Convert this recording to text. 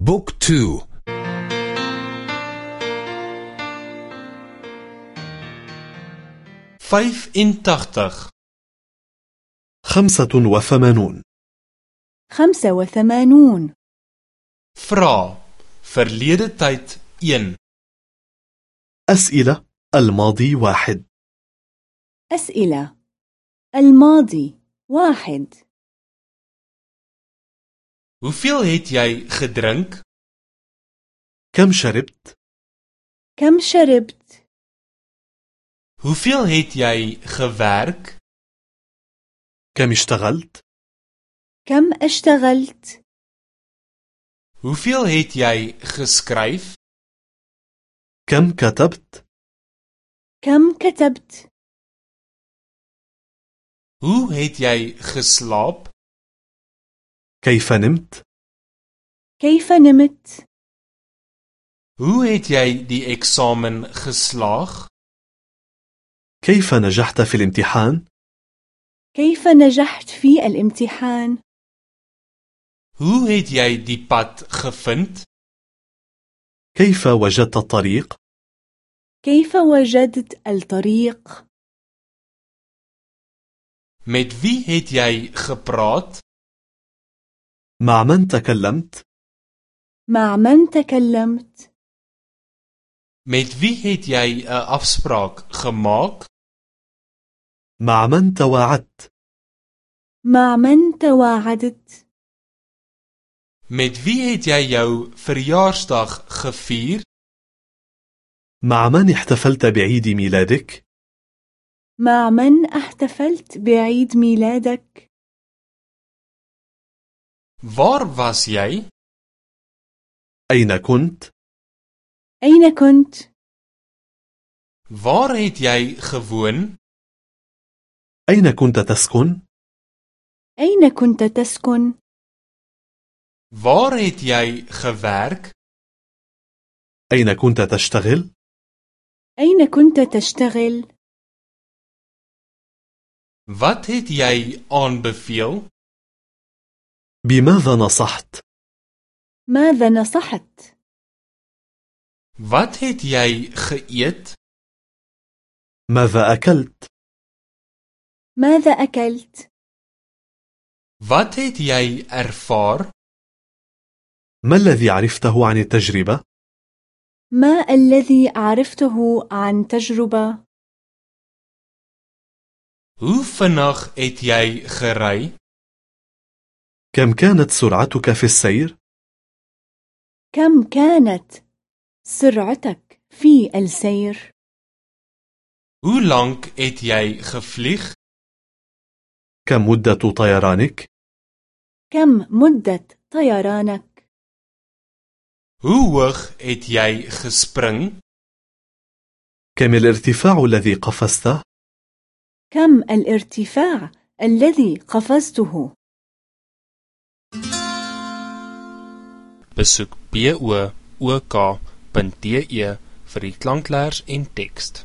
Boek twee. Vyf en tagtig خمسة وثمانون. خمسة وثمانون. Vrae. verlede tyd 1 أسئلة. الماضي واحد. أسئلة. الماضي واحد. Hoeveel het jy gedrink? كم شربت؟ كم شربت؟ Hoeveel het jy gewerk? كم اشتغلت؟ كم اشتغلت؟ Hoeveel het jy geskryf? كم كتبت؟ كم كتبت؟ Hoe het jy geslaap? كيف نمت؟ كيف نمت؟ Hoe het jy die eksamen geslaag? كيف نجحت في الامتحان؟ كيف نجحت في الامتحان؟ Hoe het jy die pad gevind? كيف وجدت الطريق؟ كيف وجدت الطريق؟ Met wie het jy gepraat? مع من تكلمت؟ مع من تكلمت؟ Met wie het jy 'n afspraak gemaak? مع من تواعدت؟ مع من تواعدت؟ Met wie het jy jou verjaarsdag gevier? مع من احتفلت بعيد ميلادك؟ مع من احتفلت بعيد ميلادك؟ Waar was jy? أين كنت؟ أين كنت؟ Waar het jy gewoon? أين كنت تسكن؟ أين كنت تسكن؟ Waar het jy gewerk? أين كنت تشتغل؟ أين كنت تشتغل؟ Wat het jy aanbeveel? بماذا نصحت؟ ماذا نصحت؟ Wat het jy geëet? ماذا أكلت؟ ماذا أكلت؟ Wat het jy ervaar? ما الذي عرفته عن التجربة؟ ما الذي عرفته عن تجربة؟ Hoe vinnig het jy gery? كم كانت سرعتك في السير؟ كم كانت سرعتك في السير؟ Hoe lank het jy gevlieg? كم مدة طيرانك؟ كم مدة طيرانك؟ Hoe hoog het jy gespring? كم الارتفاع الذي قفزته؟ كم الارتفاع الذي قفزته؟ Besoek book.de vir die klankleers en teks.